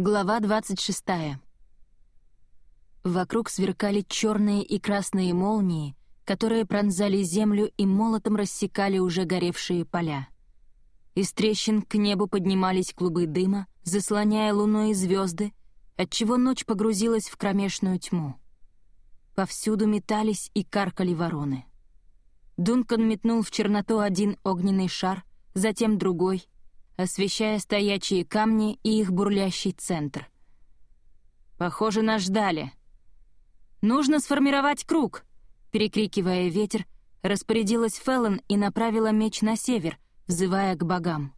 Глава 26. Вокруг сверкали черные и красные молнии, которые пронзали землю и молотом рассекали уже горевшие поля. Из трещин к небу поднимались клубы дыма, заслоняя луной и звезды, отчего ночь погрузилась в кромешную тьму. Повсюду метались и каркали вороны. Дункан метнул в черноту один огненный шар, затем другой — освещая стоячие камни и их бурлящий центр. «Похоже, нас ждали. Нужно сформировать круг!» Перекрикивая ветер, распорядилась Феллон и направила меч на север, взывая к богам.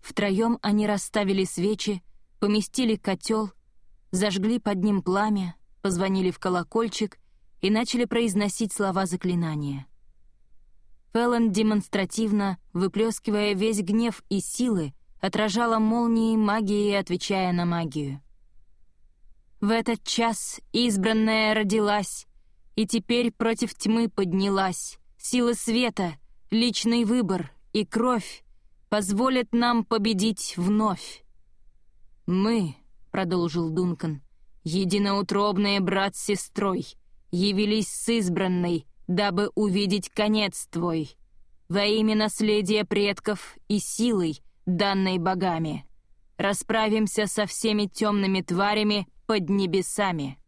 Втроем они расставили свечи, поместили котел, зажгли под ним пламя, позвонили в колокольчик и начали произносить слова заклинания. Феллон демонстративно, выплескивая весь гнев и силы, отражала молнии магии, отвечая на магию. В этот час избранная родилась, и теперь против тьмы поднялась. Сила света, личный выбор и кровь позволят нам победить вновь. «Мы», — продолжил Дункан, — «единоутробные брат с сестрой, явились с избранной, дабы увидеть конец твой, во имя наследия предков и силой, данной богами. Расправимся со всеми темными тварями под небесами.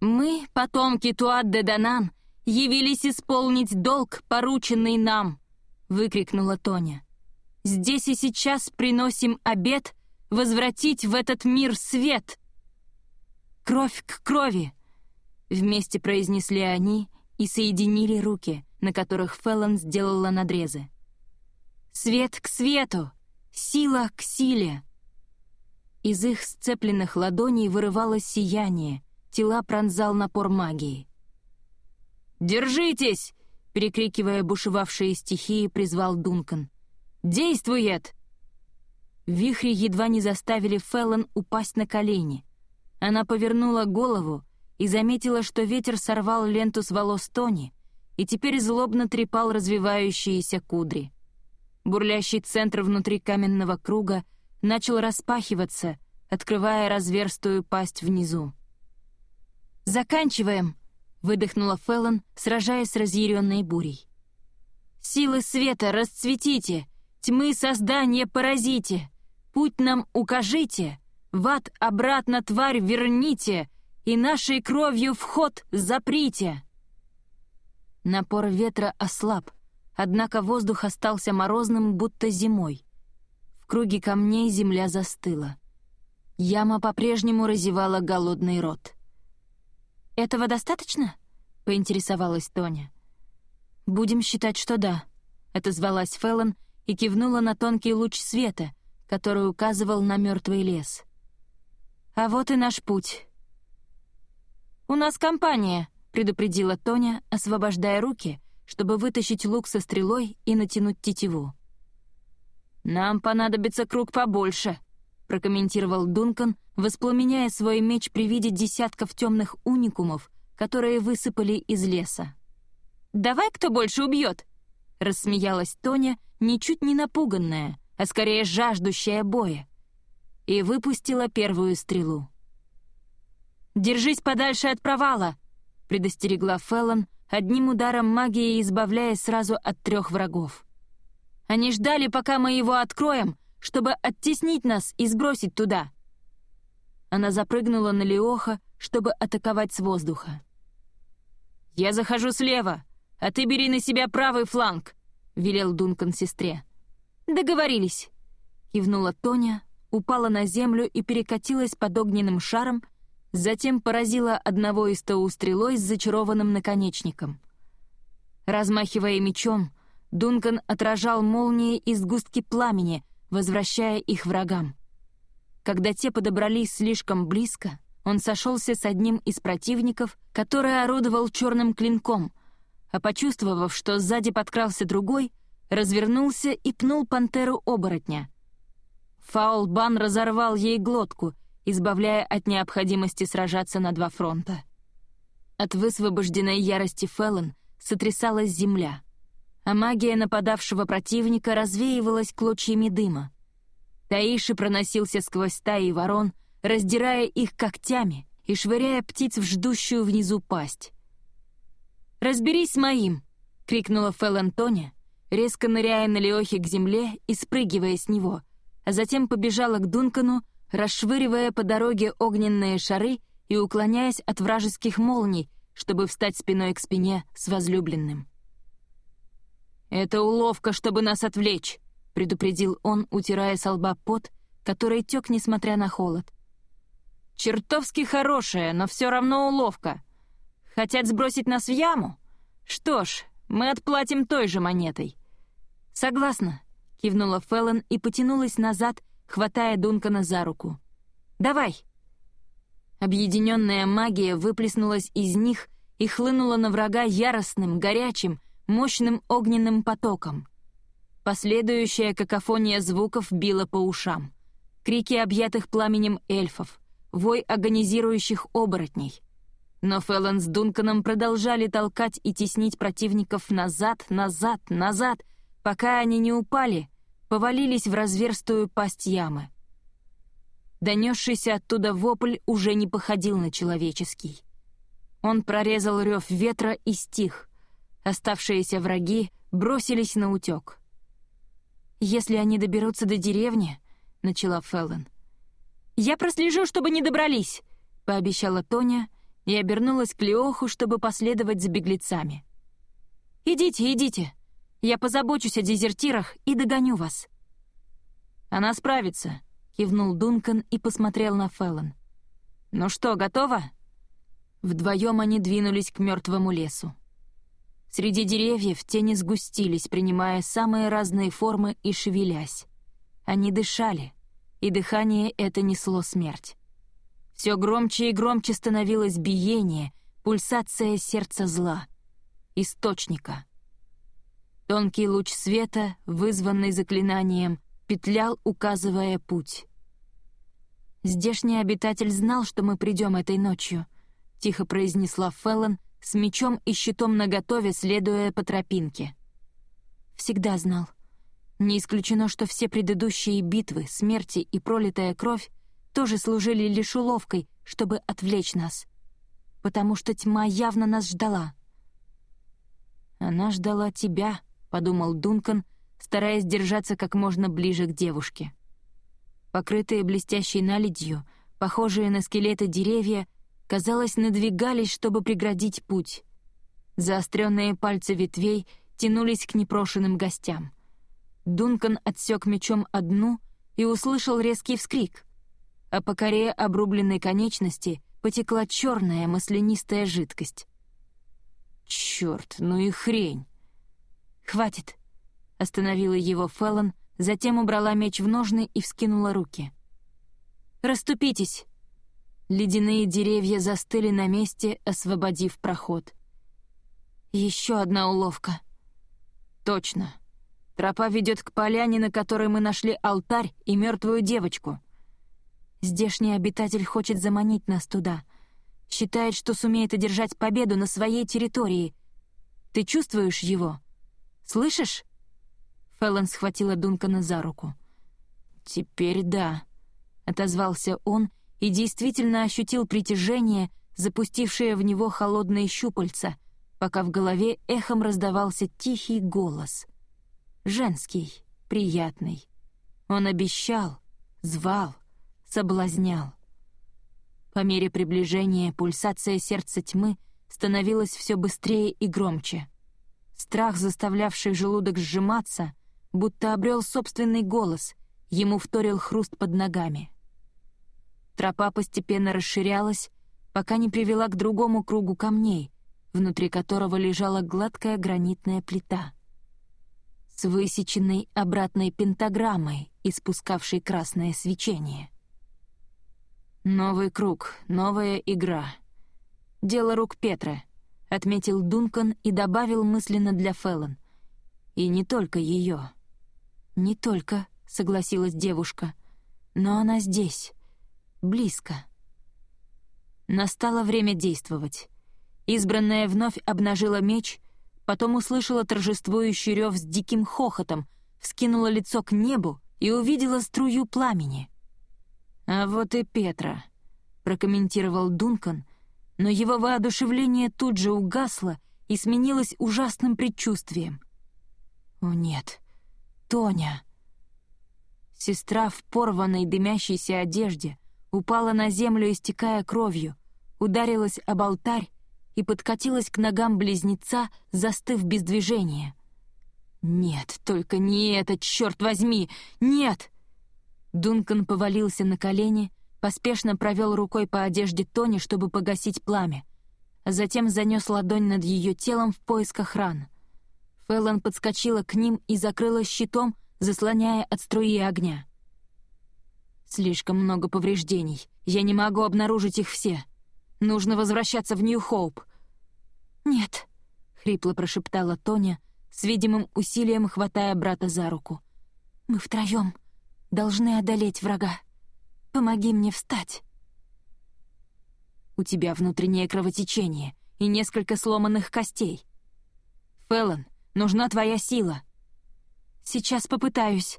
Мы, потомки Туат-де-Данан, явились исполнить долг, порученный нам, выкрикнула Тоня. Здесь и сейчас приносим обет возвратить в этот мир свет. Кровь к крови, вместе произнесли они и соединили руки, на которых Феллон сделала надрезы. «Свет к свету! Сила к силе!» Из их сцепленных ладоней вырывалось сияние, тела пронзал напор магии. «Держитесь!» — перекрикивая бушевавшие стихии, призвал Дункан. «Действует!» Вихри едва не заставили Феллон упасть на колени. Она повернула голову и заметила, что ветер сорвал ленту с волос Тони и теперь злобно трепал развивающиеся кудри. Бурлящий центр внутри каменного круга начал распахиваться, открывая разверстую пасть внизу. «Заканчиваем!» — выдохнула Феллон, сражаясь с разъяренной бурей. «Силы света расцветите! Тьмы создания поразите! Путь нам укажите! В ад обратно тварь верните! И нашей кровью вход заприте!» Напор ветра ослаб, однако воздух остался морозным, будто зимой. В круге камней земля застыла. Яма по-прежнему разевала голодный рот. «Этого достаточно?» — поинтересовалась Тоня. «Будем считать, что да», — отозвалась Феллон и кивнула на тонкий луч света, который указывал на мертвый лес. «А вот и наш путь. «У нас компания», — предупредила Тоня, освобождая руки, чтобы вытащить лук со стрелой и натянуть тетиву. «Нам понадобится круг побольше», — прокомментировал Дункан, воспламеняя свой меч при виде десятков темных уникумов, которые высыпали из леса. «Давай кто больше убьет?» — рассмеялась Тоня, ничуть не напуганная, а скорее жаждущая боя, и выпустила первую стрелу. «Держись подальше от провала!» — предостерегла Феллон, одним ударом магии избавляя сразу от трех врагов. «Они ждали, пока мы его откроем, чтобы оттеснить нас и сбросить туда!» Она запрыгнула на Леоха, чтобы атаковать с воздуха. «Я захожу слева, а ты бери на себя правый фланг», — велел Дункан сестре. «Договорились», — кивнула Тоня, упала на землю и перекатилась под огненным шаром, затем поразила одного из Тау стрелой с зачарованным наконечником. Размахивая мечом, Дункан отражал молнии и сгустки пламени, возвращая их врагам. Когда те подобрались слишком близко, он сошелся с одним из противников, который орудовал черным клинком, а почувствовав, что сзади подкрался другой, развернулся и пнул пантеру оборотня. Фаулбан разорвал ей глотку — избавляя от необходимости сражаться на два фронта. От высвобожденной ярости Феллон сотрясалась земля, а магия нападавшего противника развеивалась клочьями дыма. Таиши проносился сквозь стаи ворон, раздирая их когтями и швыряя птиц в ждущую внизу пасть. «Разберись с моим!» — крикнула Фэл Антония, резко ныряя на Леохе к земле и спрыгивая с него, а затем побежала к Дункану, расшвыривая по дороге огненные шары и уклоняясь от вражеских молний, чтобы встать спиной к спине с возлюбленным. «Это уловка, чтобы нас отвлечь», — предупредил он, утирая со лба пот, который тек, несмотря на холод. «Чертовски хорошая, но все равно уловка. Хотят сбросить нас в яму? Что ж, мы отплатим той же монетой». «Согласна», — кивнула Феллон и потянулась назад, хватая Дункана за руку. «Давай!» Объединенная магия выплеснулась из них и хлынула на врага яростным, горячим, мощным огненным потоком. Последующая какофония звуков била по ушам. Крики объятых пламенем эльфов, вой агонизирующих оборотней. Но Феллон с Дунканом продолжали толкать и теснить противников назад, назад, назад, пока они не упали, повалились в разверстую пасть ямы. Донесшийся оттуда вопль уже не походил на человеческий. Он прорезал рев ветра и стих. Оставшиеся враги бросились на утек. «Если они доберутся до деревни», — начала Феллон. «Я прослежу, чтобы не добрались», — пообещала Тоня и обернулась к Леоху, чтобы последовать за беглецами. «Идите, идите. Я позабочусь о дезертирах и догоню вас». «Она справится», — кивнул Дункан и посмотрел на Феллон. «Ну что, готова?» Вдвоем они двинулись к мертвому лесу. Среди деревьев тени сгустились, принимая самые разные формы и шевелясь. Они дышали, и дыхание это несло смерть. Все громче и громче становилось биение, пульсация сердца зла, источника. Тонкий луч света, вызванный заклинанием, петлял, указывая путь. «Здешний обитатель знал, что мы придем этой ночью», — тихо произнесла Феллон, с мечом и щитом наготове, следуя по тропинке. Всегда знал. Не исключено, что все предыдущие битвы, смерти и пролитая кровь тоже служили лишь уловкой, чтобы отвлечь нас. Потому что тьма явно нас ждала. «Она ждала тебя», — подумал Дункан, стараясь держаться как можно ближе к девушке. Покрытые блестящей наледью, похожие на скелеты деревья — казалось, надвигались, чтобы преградить путь. Заостренные пальцы ветвей тянулись к непрошенным гостям. Дункан отсек мечом одну и услышал резкий вскрик, а по коре обрубленной конечности потекла черная маслянистая жидкость. «Черт, ну и хрень!» «Хватит!» — остановила его Феллон, затем убрала меч в ножны и вскинула руки. «Раступитесь!» Ледяные деревья застыли на месте, освободив проход. Еще одна уловка. Точно. Тропа ведет к поляне, на которой мы нашли алтарь и мертвую девочку. Здешний обитатель хочет заманить нас туда. Считает, что сумеет одержать победу на своей территории. Ты чувствуешь его? Слышишь? Феллон схватила Дункана за руку. «Теперь да», — отозвался он и действительно ощутил притяжение, запустившее в него холодные щупальца, пока в голове эхом раздавался тихий голос. Женский, приятный. Он обещал, звал, соблазнял. По мере приближения пульсация сердца тьмы становилась все быстрее и громче. Страх, заставлявший желудок сжиматься, будто обрел собственный голос, ему вторил хруст под ногами — Тропа постепенно расширялась, пока не привела к другому кругу камней, внутри которого лежала гладкая гранитная плита с высеченной обратной пентаграммой, испускавшей красное свечение. «Новый круг, новая игра. Дело рук Петра», — отметил Дункан и добавил мысленно для Феллон. «И не только ее». «Не только», — согласилась девушка, — «но она здесь» близко. Настало время действовать. Избранная вновь обнажила меч, потом услышала торжествующий рев с диким хохотом, вскинула лицо к небу и увидела струю пламени. «А вот и Петра», — прокомментировал Дункан, но его воодушевление тут же угасло и сменилось ужасным предчувствием. «О нет, Тоня!» Сестра в порванной дымящейся одежде упала на землю, истекая кровью, ударилась об алтарь и подкатилась к ногам близнеца, застыв без движения. «Нет, только не это, черт возьми! Нет!» Дункан повалился на колени, поспешно провел рукой по одежде Тони, чтобы погасить пламя, затем занес ладонь над ее телом в поисках ран. Фэллон подскочила к ним и закрыла щитом, заслоняя от струи огня. «Слишком много повреждений. Я не могу обнаружить их все. Нужно возвращаться в Нью-Хоуп». «Нет», — хрипло прошептала Тоня, с видимым усилием хватая брата за руку. «Мы втроем должны одолеть врага. Помоги мне встать». «У тебя внутреннее кровотечение и несколько сломанных костей. Феллон, нужна твоя сила». «Сейчас попытаюсь»,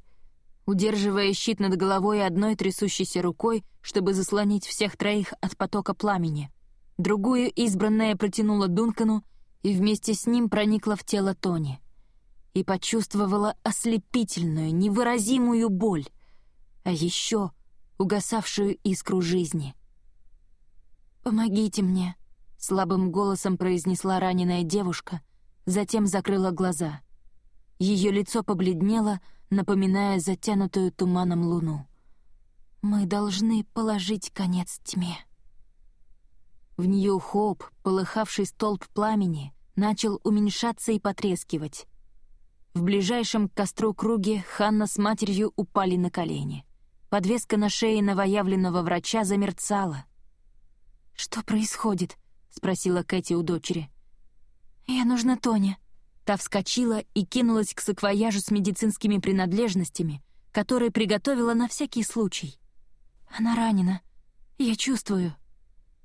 удерживая щит над головой одной трясущейся рукой, чтобы заслонить всех троих от потока пламени. Другую избранная протянула Дункану и вместе с ним проникла в тело Тони. И почувствовала ослепительную, невыразимую боль, а еще угасавшую искру жизни. «Помогите мне», — слабым голосом произнесла раненая девушка, затем закрыла глаза. Ее лицо побледнело, напоминая затянутую туманом луну. «Мы должны положить конец тьме». В Нью-Хоуп полыхавший столб пламени начал уменьшаться и потрескивать. В ближайшем к костру круге Ханна с матерью упали на колени. Подвеска на шее новоявленного врача замерцала. «Что происходит?» — спросила Кэти у дочери. «Я нужна Тоне», Та вскочила и кинулась к саквояжу с медицинскими принадлежностями, который приготовила на всякий случай. «Она ранена. Я чувствую».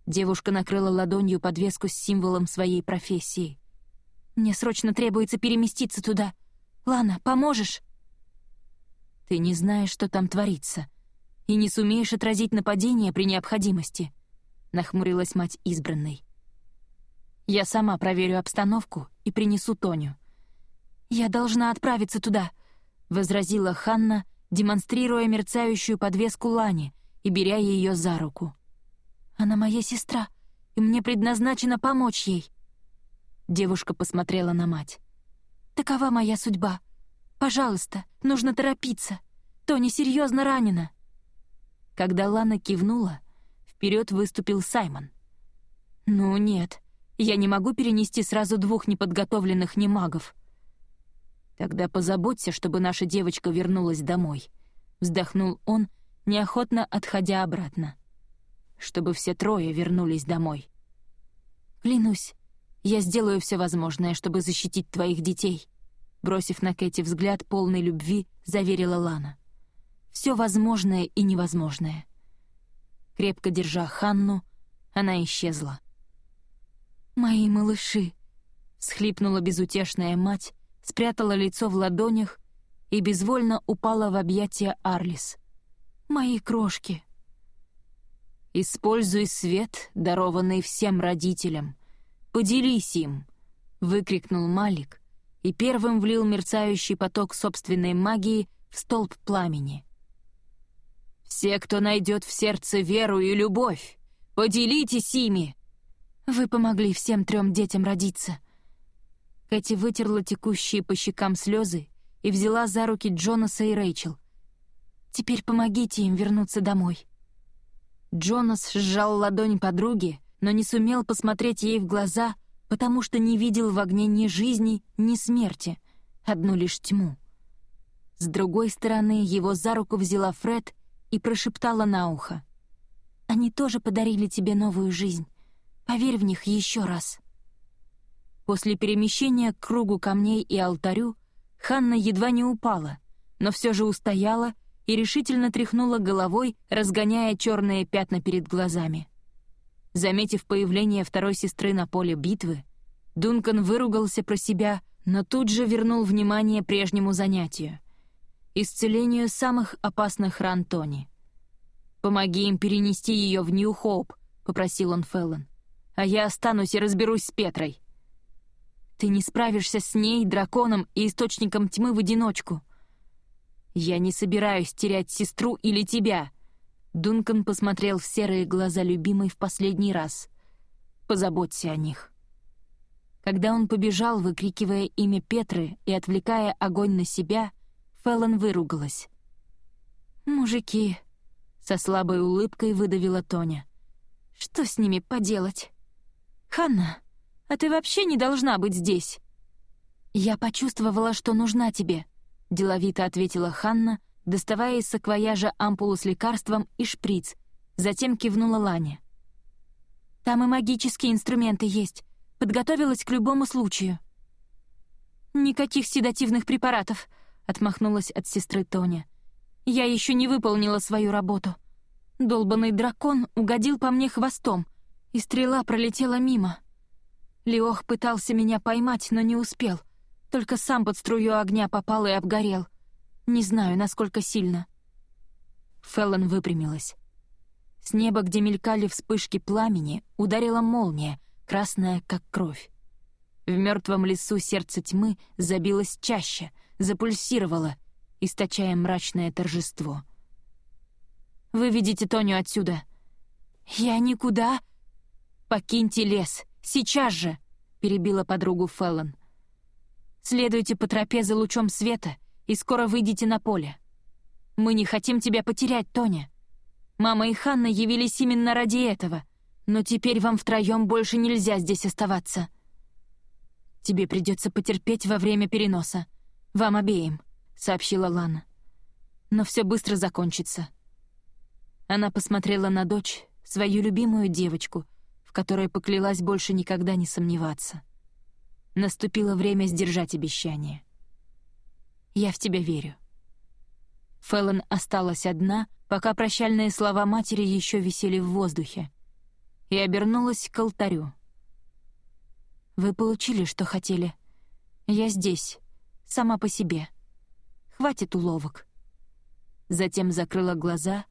Девушка накрыла ладонью подвеску с символом своей профессии. «Мне срочно требуется переместиться туда. Лана, поможешь?» «Ты не знаешь, что там творится, и не сумеешь отразить нападение при необходимости», — нахмурилась мать избранной. Я сама проверю обстановку и принесу Тоню». «Я должна отправиться туда», — возразила Ханна, демонстрируя мерцающую подвеску Лани и беря ее за руку. «Она моя сестра, и мне предназначено помочь ей». Девушка посмотрела на мать. «Такова моя судьба. Пожалуйста, нужно торопиться. Тони серьезно ранена». Когда Лана кивнула, вперед выступил Саймон. «Ну нет, я не могу перенести сразу двух неподготовленных немагов. Тогда позаботься, чтобы наша девочка вернулась домой. Вздохнул он, неохотно отходя обратно. Чтобы все трое вернулись домой. Клянусь, я сделаю все возможное, чтобы защитить твоих детей. Бросив на Кэти взгляд полной любви, заверила Лана. Все возможное и невозможное. Крепко держа Ханну, она исчезла. «Мои малыши!» — схлипнула безутешная мать, спрятала лицо в ладонях и безвольно упала в объятия Арлис. «Мои крошки!» «Используй свет, дарованный всем родителям. Поделись им!» — выкрикнул Малик и первым влил мерцающий поток собственной магии в столб пламени. «Все, кто найдет в сердце веру и любовь, поделитесь ими!» Вы помогли всем трем детям родиться». Кэти вытерла текущие по щекам слезы и взяла за руки Джонаса и Рэйчел. «Теперь помогите им вернуться домой». Джонас сжал ладонь подруги, но не сумел посмотреть ей в глаза, потому что не видел в огне ни жизни, ни смерти, одну лишь тьму. С другой стороны, его за руку взяла Фред и прошептала на ухо. «Они тоже подарили тебе новую жизнь. Поверь в них еще раз». После перемещения к кругу камней и алтарю Ханна едва не упала, но все же устояла и решительно тряхнула головой, разгоняя черные пятна перед глазами. Заметив появление второй сестры на поле битвы, Дункан выругался про себя, но тут же вернул внимание прежнему занятию. Исцелению самых опасных ран Тони. «Помоги им перенести ее в Нью-Хоуп», — попросил он Феллон. «А я останусь и разберусь с Петрой». «Ты не справишься с ней, драконом и источником тьмы в одиночку». «Я не собираюсь терять сестру или тебя», — Дункан посмотрел в серые глаза любимой в последний раз. «Позаботься о них». Когда он побежал, выкрикивая имя Петры и отвлекая огонь на себя, Феллон выругалась. «Мужики», — со слабой улыбкой выдавила Тоня. «Что с ними поделать?» «Ханна, а ты вообще не должна быть здесь!» «Я почувствовала, что нужна тебе», — деловито ответила Ханна, доставая из саквояжа ампулу с лекарством и шприц, затем кивнула Лане. «Там и магические инструменты есть. Подготовилась к любому случаю». «Никаких седативных препаратов», — отмахнулась от сестры Тоня. «Я еще не выполнила свою работу. Долбанный дракон угодил по мне хвостом, и стрела пролетела мимо. Леох пытался меня поймать, но не успел. Только сам под струю огня попал и обгорел. Не знаю, насколько сильно». Феллон выпрямилась. С неба, где мелькали вспышки пламени, ударила молния, красная, как кровь. В мертвом лесу сердце тьмы забилось чаще — запульсировала, источая мрачное торжество. «Выведите Тоню отсюда!» «Я никуда!» «Покиньте лес! Сейчас же!» — перебила подругу Феллон. «Следуйте по тропе за лучом света и скоро выйдете на поле. Мы не хотим тебя потерять, Тоня. Мама и Ханна явились именно ради этого, но теперь вам втроем больше нельзя здесь оставаться. Тебе придется потерпеть во время переноса. «Вам обеим», — сообщила Лана. «Но все быстро закончится». Она посмотрела на дочь, свою любимую девочку, в которой поклялась больше никогда не сомневаться. Наступило время сдержать обещание. «Я в тебя верю». Фэллон осталась одна, пока прощальные слова матери еще висели в воздухе, и обернулась к алтарю. «Вы получили, что хотели. Я здесь, сама по себе. Хватит уловок. Затем закрыла глаза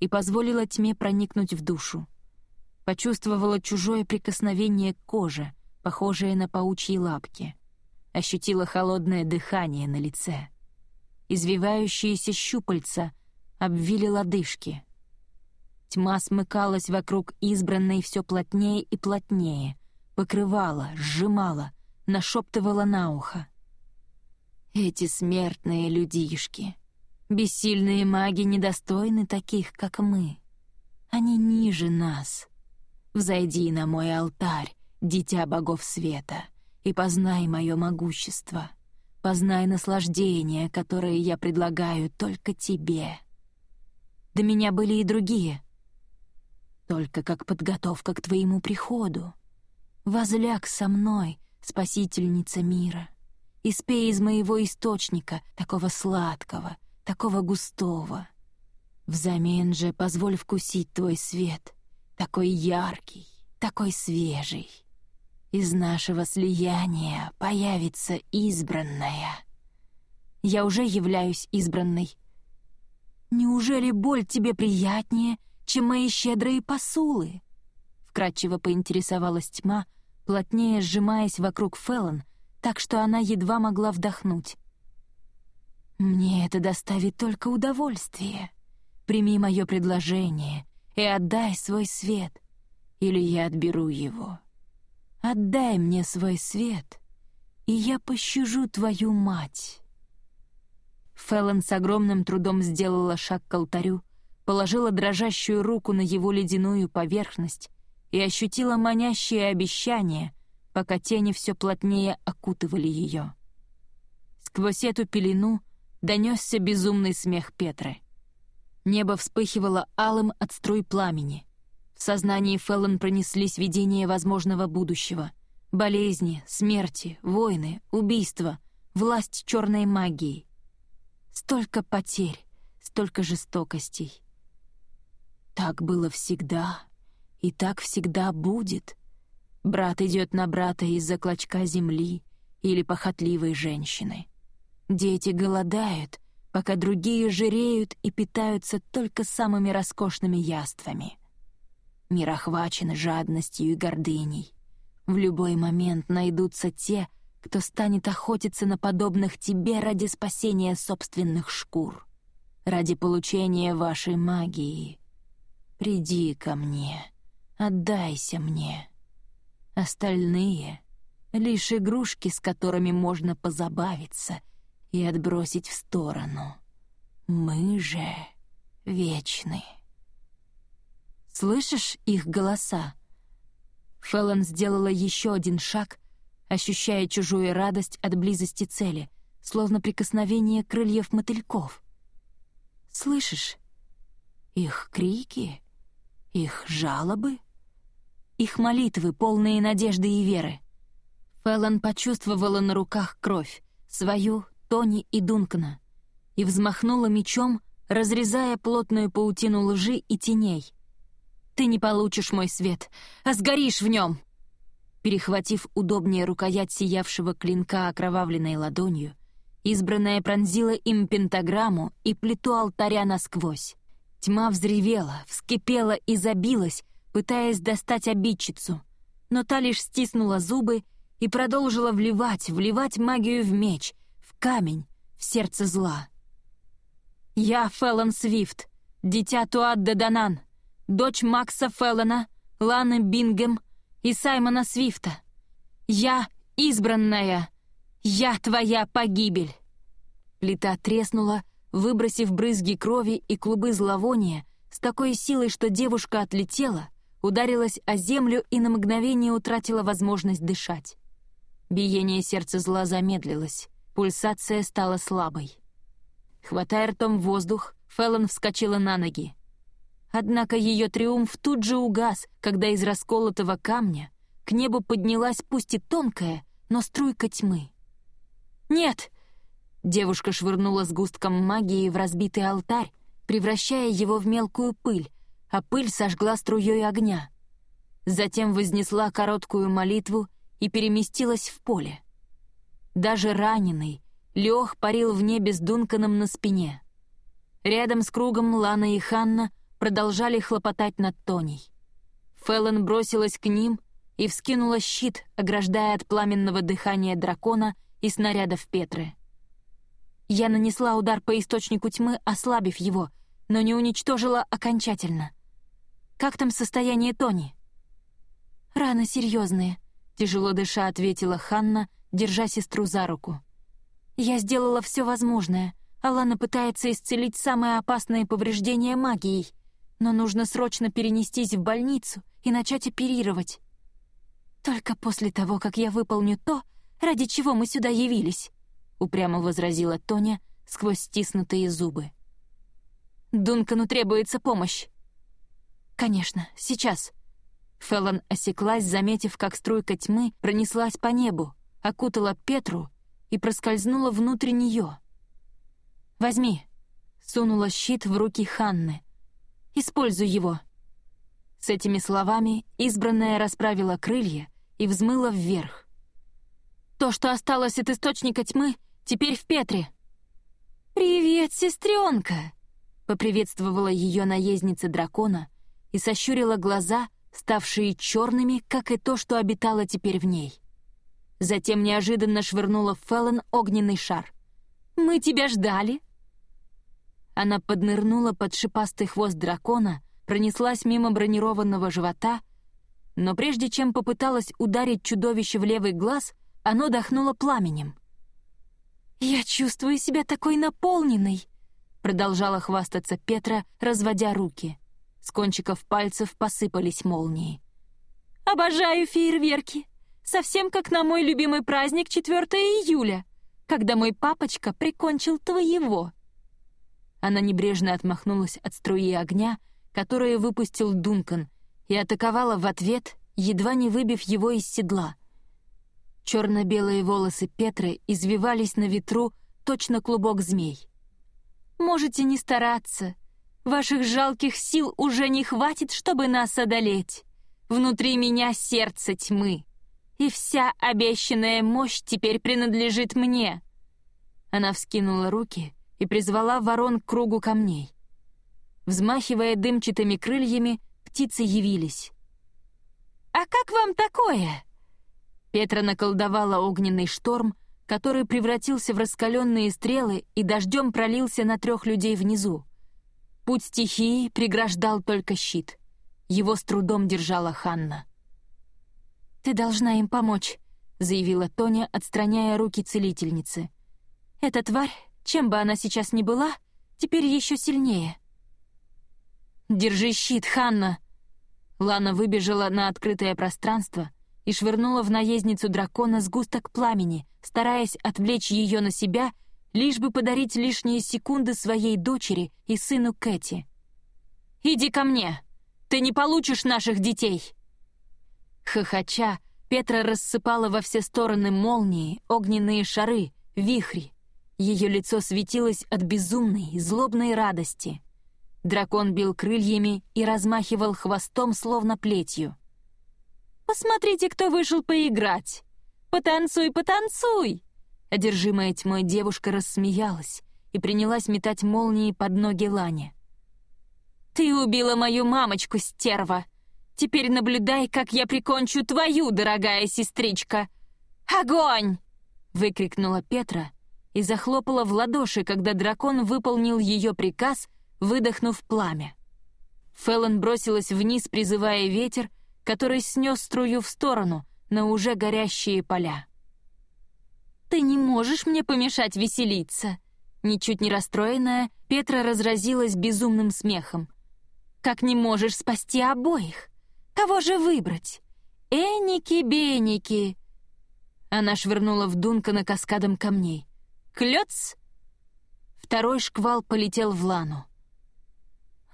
и позволила тьме проникнуть в душу. Почувствовала чужое прикосновение к коже, похожее на паучьи лапки. Ощутила холодное дыхание на лице. Извивающиеся щупальца обвили лодыжки. Тьма смыкалась вокруг избранной все плотнее и плотнее, покрывала, сжимала, нашептывала на ухо. Эти смертные людишки. Бессильные маги недостойны таких, как мы. Они ниже нас. Взойди на мой алтарь, дитя богов света, и познай мое могущество. Познай наслаждение, которое я предлагаю только тебе. До меня были и другие. Только как подготовка к твоему приходу. Возляг со мной, спасительница мира и спей из моего источника, такого сладкого, такого густого. Взамен же позволь вкусить твой свет, такой яркий, такой свежий. Из нашего слияния появится избранная. Я уже являюсь избранной. Неужели боль тебе приятнее, чем мои щедрые посулы? Вкратчиво поинтересовалась тьма, плотнее сжимаясь вокруг Феллон, так что она едва могла вдохнуть. «Мне это доставит только удовольствие. Прими мое предложение и отдай свой свет, или я отберу его. Отдай мне свой свет, и я пощажу твою мать». Феллон с огромным трудом сделала шаг к алтарю, положила дрожащую руку на его ледяную поверхность и ощутила манящее обещание, пока тени все плотнее окутывали ее. Сквозь эту пелену донесся безумный смех Петры. Небо вспыхивало алым от струй пламени. В сознании Феллон пронеслись видения возможного будущего. Болезни, смерти, войны, убийства, власть черной магии. Столько потерь, столько жестокостей. Так было всегда, и так всегда будет. Брат идет на брата из-за клочка земли или похотливой женщины. Дети голодают, пока другие жиреют и питаются только самыми роскошными яствами. Мир охвачен жадностью и гордыней. В любой момент найдутся те, кто станет охотиться на подобных тебе ради спасения собственных шкур, ради получения вашей магии. Приди ко мне, отдайся мне. Остальные — лишь игрушки, с которыми можно позабавиться и отбросить в сторону. Мы же вечны. Слышишь их голоса? Феллон сделала еще один шаг, ощущая чужую радость от близости цели, словно прикосновение крыльев мотыльков. Слышишь? Их крики, их жалобы — их молитвы, полные надежды и веры. Фэллон почувствовала на руках кровь, свою, Тони и Дункана, и взмахнула мечом, разрезая плотную паутину лжи и теней. «Ты не получишь мой свет, а сгоришь в нем!» Перехватив удобнее рукоять сиявшего клинка окровавленной ладонью, избранная пронзила им пентаграмму и плиту алтаря насквозь. Тьма взревела, вскипела и забилась, пытаясь достать обидчицу, но та лишь стиснула зубы и продолжила вливать, вливать магию в меч, в камень, в сердце зла. «Я Феллон Свифт, дитя Туадда Данан, дочь Макса Феллона, Ланы Бингем и Саймона Свифта. Я избранная, я твоя погибель!» Плита треснула, выбросив брызги крови и клубы зловония с такой силой, что девушка отлетела, ударилась о землю и на мгновение утратила возможность дышать. Биение сердца зла замедлилось, пульсация стала слабой. Хватая ртом воздух, Феллон вскочила на ноги. Однако ее триумф тут же угас, когда из расколотого камня к небу поднялась пусть и тонкая, но струйка тьмы. «Нет!» — девушка швырнула сгустком магии в разбитый алтарь, превращая его в мелкую пыль, а пыль сожгла струей огня. Затем вознесла короткую молитву и переместилась в поле. Даже раненый, Лех парил в небе с Дунканом на спине. Рядом с кругом Лана и Ханна продолжали хлопотать над Тоней. Феллон бросилась к ним и вскинула щит, ограждая от пламенного дыхания дракона и снарядов Петры. Я нанесла удар по источнику тьмы, ослабив его, но не уничтожила окончательно. Как там состояние Тони?» «Раны серьезные», — тяжело дыша ответила Ханна, держа сестру за руку. «Я сделала все возможное. Алана пытается исцелить самые опасные повреждения магией, но нужно срочно перенестись в больницу и начать оперировать. Только после того, как я выполню то, ради чего мы сюда явились», — упрямо возразила Тоня сквозь стиснутые зубы. «Дункану требуется помощь. «Конечно, сейчас». Феллон осеклась, заметив, как струйка тьмы пронеслась по небу, окутала Петру и проскользнула внутрь нее. «Возьми», — сунула щит в руки Ханны. «Используй его». С этими словами избранная расправила крылья и взмыла вверх. «То, что осталось от источника тьмы, теперь в Петре». «Привет, сестренка!» — поприветствовала ее наездница дракона — и сощурила глаза, ставшие черными, как и то, что обитало теперь в ней. Затем неожиданно швырнула в Феллон огненный шар. «Мы тебя ждали!» Она поднырнула под шипастый хвост дракона, пронеслась мимо бронированного живота, но прежде чем попыталась ударить чудовище в левый глаз, оно дохнуло пламенем. «Я чувствую себя такой наполненной!» продолжала хвастаться Петра, разводя руки. С кончиков пальцев посыпались молнии. «Обожаю фейерверки! Совсем как на мой любимый праздник 4 июля, когда мой папочка прикончил твоего!» Она небрежно отмахнулась от струи огня, которую выпустил Дункан, и атаковала в ответ, едва не выбив его из седла. Черно-белые волосы Петры извивались на ветру, точно клубок змей. «Можете не стараться», Ваших жалких сил уже не хватит, чтобы нас одолеть. Внутри меня сердце тьмы, и вся обещанная мощь теперь принадлежит мне». Она вскинула руки, и призвала ворон к кругу камней. Взмахивая дымчатыми крыльями, птицы явились. «А как вам такое?» Петра наколдовала огненный шторм, который превратился в раскаленные стрелы и дождем пролился на трех людей внизу. Путь стихии преграждал только щит. Его с трудом держала Ханна. «Ты должна им помочь», — заявила Тоня, отстраняя руки целительницы. «Эта тварь, чем бы она сейчас ни была, теперь еще сильнее». «Держи щит, Ханна!» Лана выбежала на открытое пространство и швырнула в наездницу дракона сгусток пламени, стараясь отвлечь ее на себя, лишь бы подарить лишние секунды своей дочери и сыну Кэти. «Иди ко мне! Ты не получишь наших детей!» Хохоча, Петра рассыпала во все стороны молнии, огненные шары, вихри. Ее лицо светилось от безумной, злобной радости. Дракон бил крыльями и размахивал хвостом, словно плетью. «Посмотрите, кто вышел поиграть! Потанцуй, потанцуй!» Одержимая тьмой девушка рассмеялась и принялась метать молнии под ноги Лане. «Ты убила мою мамочку, стерва! Теперь наблюдай, как я прикончу твою, дорогая сестричка! Огонь!» — выкрикнула Петра и захлопала в ладоши, когда дракон выполнил ее приказ, выдохнув пламя. Феллон бросилась вниз, призывая ветер, который снес струю в сторону, на уже горящие поля. «Ты не можешь мне помешать веселиться!» Ничуть не расстроенная, Петра разразилась безумным смехом. «Как не можешь спасти обоих? Кого же выбрать? Эники-беники!» Она швырнула в Дункана каскадом камней. «Клёц!» Второй шквал полетел в Лану.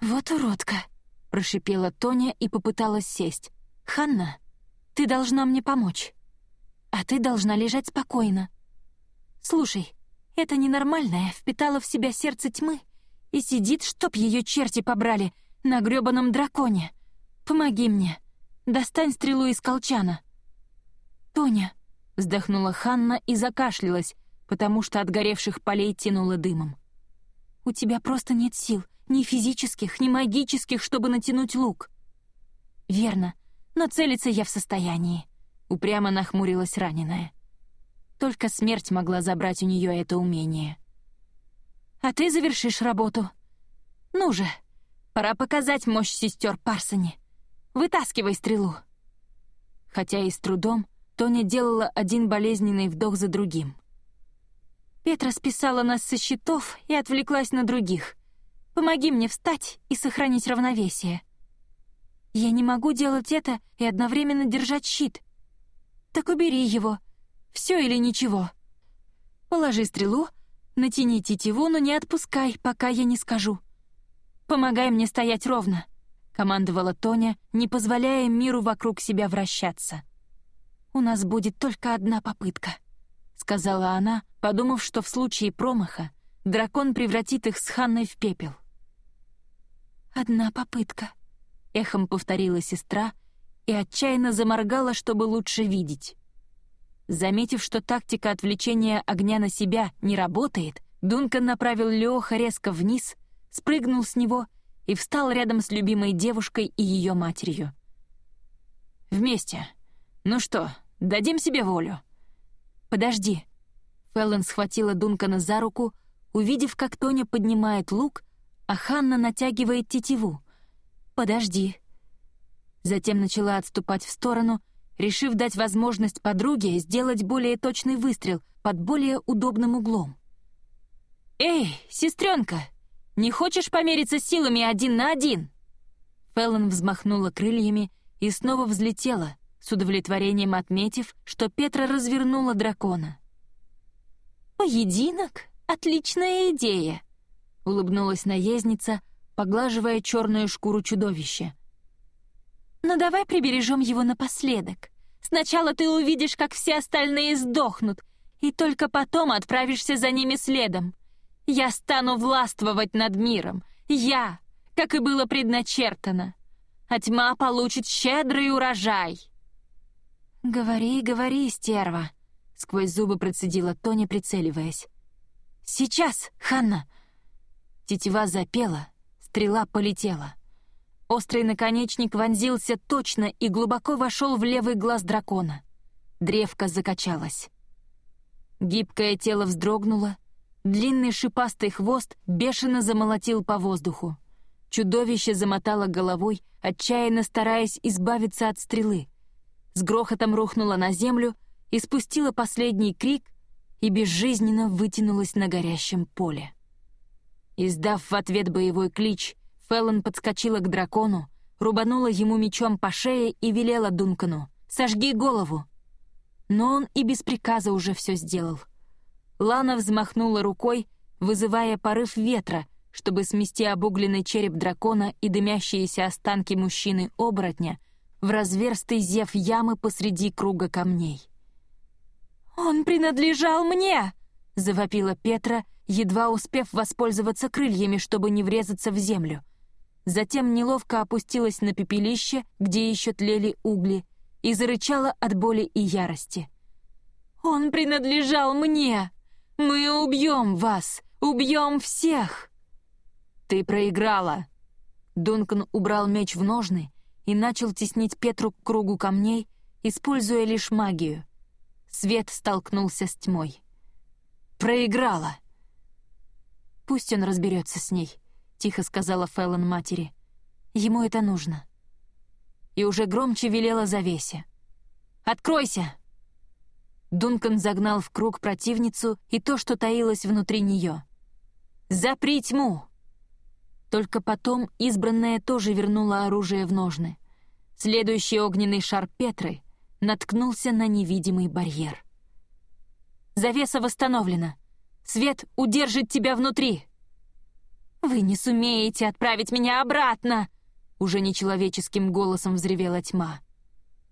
«Вот уродка!» — прошипела Тоня и попыталась сесть. «Ханна, ты должна мне помочь. А ты должна лежать спокойно. Слушай, это ненормальное впитало в себя сердце тьмы и сидит, чтоб ее черти побрали, на грёбаном драконе. Помоги мне. Достань стрелу из колчана». «Тоня», — вздохнула Ханна и закашлялась, потому что от горевших полей тянуло дымом. «У тебя просто нет сил, ни физических, ни магических, чтобы натянуть лук». «Верно, но целиться я в состоянии», — упрямо нахмурилась раненая. Только смерть могла забрать у нее это умение. «А ты завершишь работу. Ну же, пора показать мощь сестер Парсони. Вытаскивай стрелу». Хотя и с трудом, Тоня делала один болезненный вдох за другим. Петра списала нас со счетов и отвлеклась на других. Помоги мне встать и сохранить равновесие. Я не могу делать это и одновременно держать щит. Так убери его, все или ничего. Положи стрелу, натяни тетиву, но не отпускай, пока я не скажу. Помогай мне стоять ровно, командовала Тоня, не позволяя миру вокруг себя вращаться. У нас будет только одна попытка, сказала она, подумав, что в случае промаха дракон превратит их с Ханной в пепел. «Одна попытка», — эхом повторила сестра и отчаянно заморгала, чтобы лучше видеть. Заметив, что тактика отвлечения огня на себя не работает, Дункан направил Леоха резко вниз, спрыгнул с него и встал рядом с любимой девушкой и ее матерью. «Вместе. Ну что, дадим себе волю?» «Подожди». Феллон схватила Дункана за руку, увидев, как Тоня поднимает лук, а Ханна натягивает тетиву. «Подожди». Затем начала отступать в сторону — решив дать возможность подруге сделать более точный выстрел под более удобным углом. «Эй, сестренка, не хочешь помериться силами один на один?» Феллон взмахнула крыльями и снова взлетела, с удовлетворением отметив, что Петра развернула дракона. «Поединок? Отличная идея!» — улыбнулась наездница, поглаживая черную шкуру чудовища. Но давай прибережем его напоследок. Сначала ты увидишь, как все остальные сдохнут, и только потом отправишься за ними следом. Я стану властвовать над миром. Я, как и было предначертано. А тьма получит щедрый урожай. «Говори, говори, стерва», — сквозь зубы процедила Тоня, прицеливаясь. «Сейчас, Ханна!» Тетива запела, стрела полетела. Острый наконечник вонзился точно и глубоко вошел в левый глаз дракона. Древко закачалось. Гибкое тело вздрогнуло, длинный шипастый хвост бешено замолотил по воздуху. Чудовище замотало головой, отчаянно стараясь избавиться от стрелы. С грохотом рухнуло на землю и спустило последний крик и безжизненно вытянулось на горящем поле. Издав в ответ боевой клич, Феллон подскочила к дракону, рубанула ему мечом по шее и велела Дункану «Сожги голову!» Но он и без приказа уже все сделал. Лана взмахнула рукой, вызывая порыв ветра, чтобы смести обугленный череп дракона и дымящиеся останки мужчины-оборотня в разверстый зев ямы посреди круга камней. «Он принадлежал мне!» — завопила Петра, едва успев воспользоваться крыльями, чтобы не врезаться в землю. Затем неловко опустилась на пепелище, где еще тлели угли, и зарычала от боли и ярости. «Он принадлежал мне! Мы убьем вас! Убьем всех!» «Ты проиграла!» Дункан убрал меч в ножны и начал теснить Петру к кругу камней, используя лишь магию. Свет столкнулся с тьмой. «Проиграла!» «Пусть он разберется с ней», — тихо сказала Фэллон матери. «Ему это нужно». И уже громче велела завесе. «Откройся!» Дункан загнал в круг противницу и то, что таилось внутри нее. «Запри тьму!» Только потом избранная тоже вернула оружие в ножны. Следующий огненный шар Петры наткнулся на невидимый барьер. «Завеса восстановлена!» Свет удержит тебя внутри!» «Вы не сумеете отправить меня обратно!» Уже нечеловеческим голосом взревела тьма.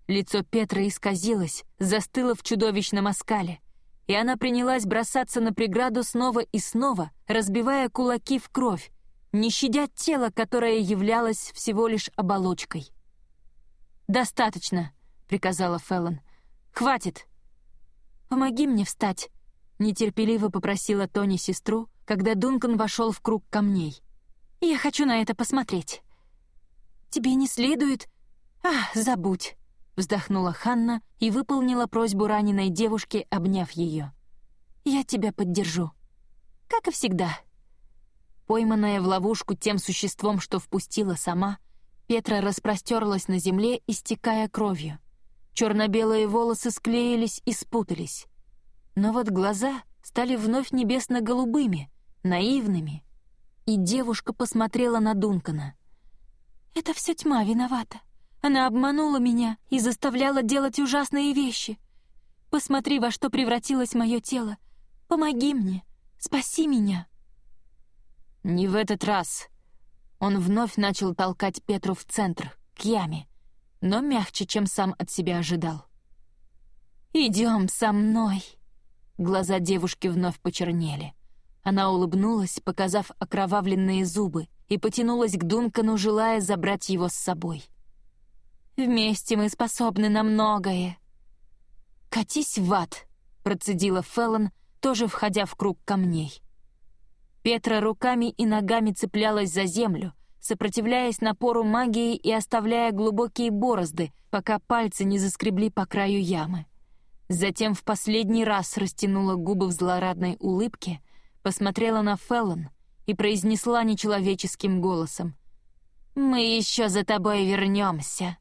Лицо Петра исказилось, застыло в чудовищном оскале, и она принялась бросаться на преграду снова и снова, разбивая кулаки в кровь, не щадя тело, которое являлось всего лишь оболочкой. «Достаточно», — приказала Феллон. «Хватит!» «Помоги мне встать», Нетерпеливо попросила Тони сестру, когда Дункан вошел в круг камней. «Я хочу на это посмотреть». «Тебе не следует...» «А, забудь», — вздохнула Ханна и выполнила просьбу раненой девушки, обняв ее. «Я тебя поддержу. Как и всегда». Пойманная в ловушку тем существом, что впустила сама, Петра распростерлась на земле, истекая кровью. Черно-белые волосы склеились и спутались. Но вот глаза стали вновь небесно-голубыми, наивными. И девушка посмотрела на Дункана. «Это все тьма виновата. Она обманула меня и заставляла делать ужасные вещи. Посмотри, во что превратилось мое тело. Помоги мне, спаси меня». «Не в этот раз». Он вновь начал толкать Петру в центр, к яме, но мягче, чем сам от себя ожидал. «Идем со мной», Глаза девушки вновь почернели. Она улыбнулась, показав окровавленные зубы, и потянулась к Дункану, желая забрать его с собой. «Вместе мы способны на многое». «Катись в ад», — процедила Феллон, тоже входя в круг камней. Петра руками и ногами цеплялась за землю, сопротивляясь напору магии и оставляя глубокие борозды, пока пальцы не заскребли по краю ямы. Затем в последний раз растянула губы в злорадной улыбке, посмотрела на Феллон и произнесла нечеловеческим голосом. «Мы еще за тобой вернемся!»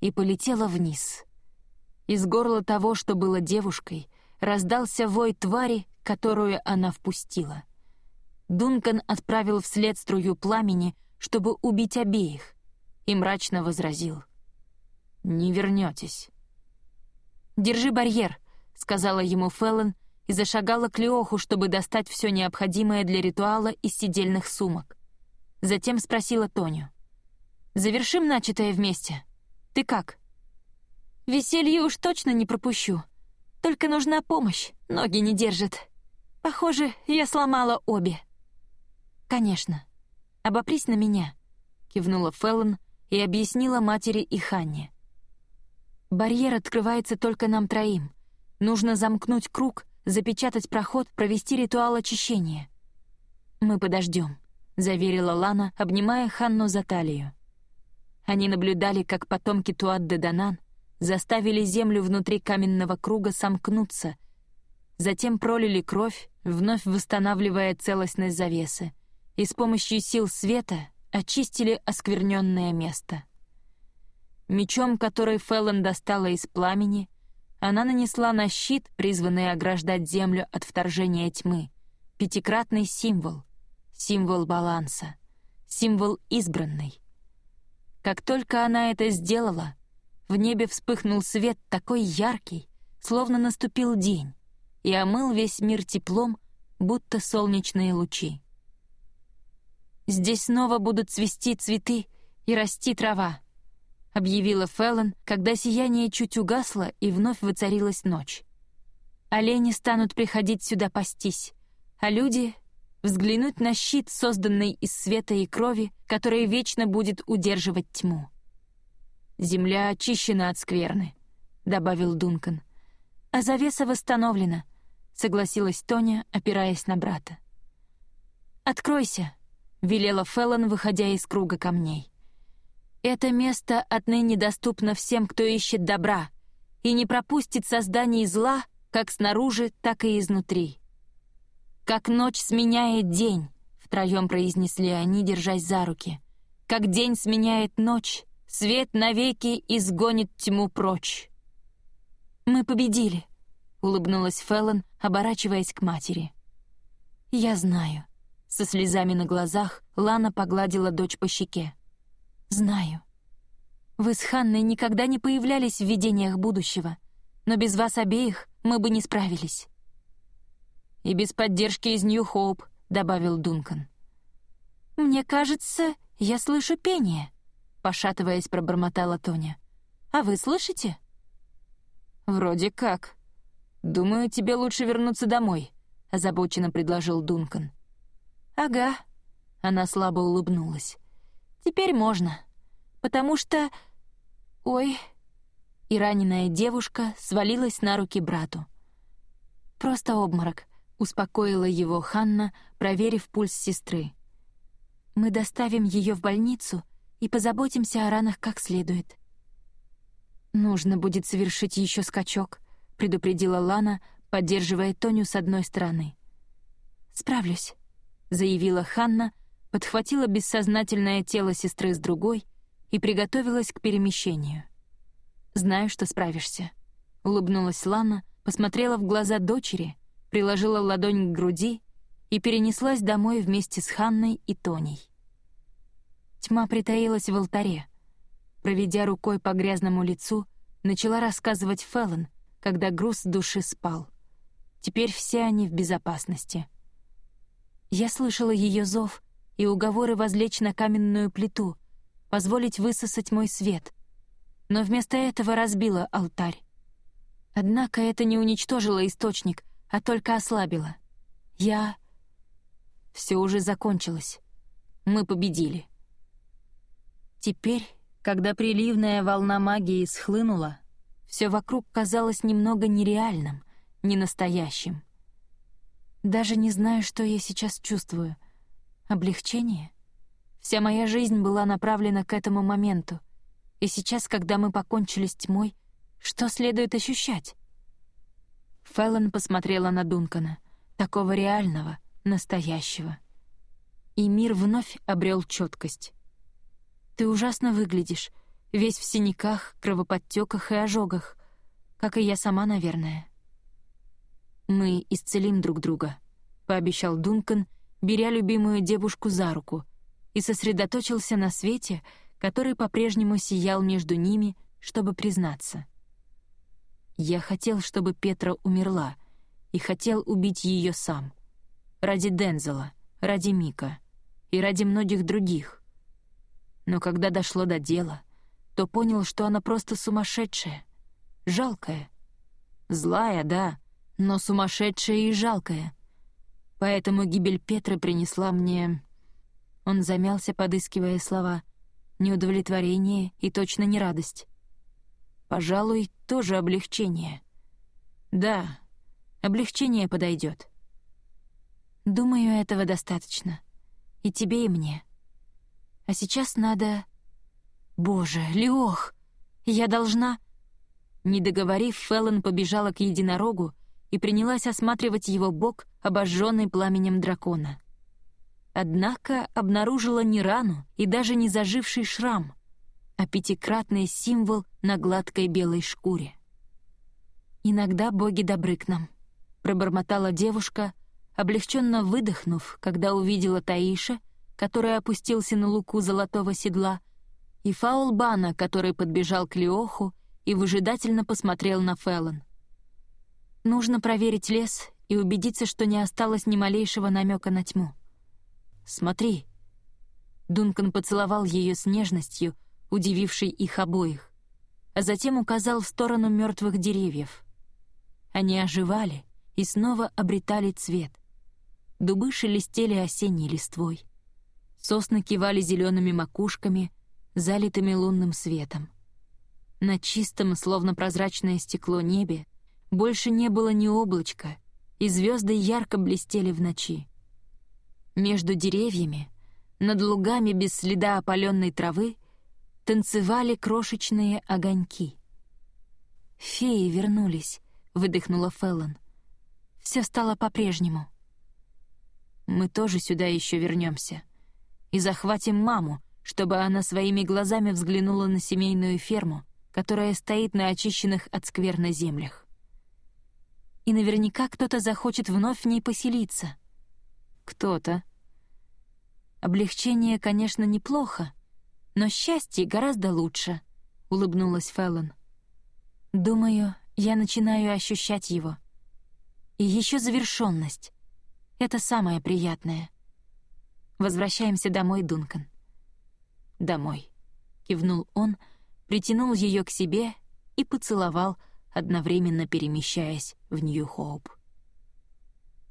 И полетела вниз. Из горла того, что было девушкой, раздался вой твари, которую она впустила. Дункан отправил вслед струю пламени, чтобы убить обеих, и мрачно возразил. «Не вернетесь». «Держи барьер», — сказала ему Феллон и зашагала к Леоху, чтобы достать все необходимое для ритуала из сидельных сумок. Затем спросила Тоню. «Завершим начатое вместе. Ты как?» «Веселье уж точно не пропущу. Только нужна помощь, ноги не держат. Похоже, я сломала обе». «Конечно. Обопрись на меня», — кивнула Феллон и объяснила матери и Ханне. Барьер открывается только нам троим. Нужно замкнуть круг, запечатать проход, провести ритуал очищения. «Мы подождем», — заверила Лана, обнимая Ханну за талию. Они наблюдали, как потомки Туат-де-Данан заставили землю внутри каменного круга сомкнуться, затем пролили кровь, вновь восстанавливая целостность завесы, и с помощью сил света очистили оскверненное место. Мечом, который Феллон достала из пламени, она нанесла на щит, призванный ограждать землю от вторжения тьмы, пятикратный символ, символ баланса, символ избранный. Как только она это сделала, в небе вспыхнул свет такой яркий, словно наступил день, и омыл весь мир теплом, будто солнечные лучи. «Здесь снова будут цвести цветы и расти трава», — объявила Феллон, когда сияние чуть угасло и вновь воцарилась ночь. «Олени станут приходить сюда пастись, а люди — взглянуть на щит, созданный из света и крови, который вечно будет удерживать тьму». «Земля очищена от скверны», — добавил Дункан. «А завеса восстановлена», — согласилась Тоня, опираясь на брата. «Откройся», — велела Феллон, выходя из круга камней. «Это место отныне доступно всем, кто ищет добра, и не пропустит создание зла как снаружи, так и изнутри». «Как ночь сменяет день», — втроем произнесли они, держась за руки. «Как день сменяет ночь, Свет навеки изгонит тьму прочь. «Мы победили», — улыбнулась Феллон, оборачиваясь к матери. «Я знаю». Со слезами на глазах Лана погладила дочь по щеке. «Знаю. Вы с Ханной никогда не появлялись в видениях будущего, но без вас обеих мы бы не справились». «И без поддержки из Нью-Хоуп», — добавил Дункан. «Мне кажется, я слышу пение», пошатываясь, пробормотала Тоня. «А вы слышите?» «Вроде как. Думаю, тебе лучше вернуться домой», — озабоченно предложил Дункан. «Ага», — она слабо улыбнулась. «Теперь можно, потому что... Ой...» И раненая девушка свалилась на руки брату. «Просто обморок», — успокоила его Ханна, проверив пульс сестры. «Мы доставим ее в больницу», — и позаботимся о ранах как следует. «Нужно будет совершить еще скачок», — предупредила Лана, поддерживая Тоню с одной стороны. «Справлюсь», — заявила Ханна, подхватила бессознательное тело сестры с другой и приготовилась к перемещению. «Знаю, что справишься», — улыбнулась Лана, посмотрела в глаза дочери, приложила ладонь к груди и перенеслась домой вместе с Ханной и Тоней. Тьма притаилась в алтаре. Проведя рукой по грязному лицу, начала рассказывать Феллон, когда груз души спал. Теперь все они в безопасности. Я слышала ее зов и уговоры возлечь на каменную плиту, позволить высосать мой свет, но вместо этого разбила алтарь. Однако это не уничтожило источник, а только ослабило. Я... Все уже закончилось. Мы победили. Теперь, когда приливная волна магии схлынула, все вокруг казалось немного нереальным, ненастоящим. Даже не знаю, что я сейчас чувствую. Облегчение? Вся моя жизнь была направлена к этому моменту. И сейчас, когда мы покончили с тьмой, что следует ощущать? Феллон посмотрела на Дункана, такого реального, настоящего. И мир вновь обрел четкость. Ты ужасно выглядишь, весь в синяках, кровоподтеках и ожогах, как и я сама, наверное. Мы исцелим друг друга, пообещал Дункан, беря любимую девушку за руку, и сосредоточился на свете, который по-прежнему сиял между ними, чтобы признаться. Я хотел, чтобы Петра умерла, и хотел убить ее сам. Ради Дензела, ради Мика и ради многих других. Но когда дошло до дела, то понял, что она просто сумасшедшая, жалкая. Злая, да, но сумасшедшая и жалкая. Поэтому гибель Петры принесла мне... Он замялся, подыскивая слова. Неудовлетворение и точно не радость. Пожалуй, тоже облегчение. Да, Облегчение подойдет. Думаю, этого достаточно. И тебе, и мне. А сейчас надо... Боже, Леох! Я должна... Не договорив, Феллон побежала к единорогу и принялась осматривать его бок, обожженный пламенем дракона. Однако обнаружила не рану и даже не заживший шрам, а пятикратный символ на гладкой белой шкуре. «Иногда боги добры к нам», — пробормотала девушка, облегченно выдохнув, когда увидела Таиша, который опустился на луку золотого седла, и Фаулбана, который подбежал к Леоху и выжидательно посмотрел на Феллон. Нужно проверить лес и убедиться, что не осталось ни малейшего намека на тьму. «Смотри!» Дункан поцеловал ее с нежностью, удивившей их обоих, а затем указал в сторону мертвых деревьев. Они оживали и снова обретали цвет. Дубы шелестели осенней листвой. Сосны кивали зелеными макушками, залитыми лунным светом. На чистом, словно прозрачное стекло небе, больше не было ни облачка, и звезды ярко блестели в ночи. Между деревьями, над лугами без следа опаленной травы, танцевали крошечные огоньки. «Феи вернулись», — выдохнула Феллон. «Все стало по-прежнему». «Мы тоже сюда еще вернемся и захватим маму, чтобы она своими глазами взглянула на семейную ферму, которая стоит на очищенных от скверной землях. И наверняка кто-то захочет вновь в ней поселиться. Кто-то. Облегчение, конечно, неплохо, но счастье гораздо лучше, — улыбнулась Феллон. Думаю, я начинаю ощущать его. И еще завершенность. Это самое приятное. Возвращаемся домой, Дункан. Домой, кивнул он, — притянул ее к себе и поцеловал, одновременно перемещаясь в Нью-Хоуп.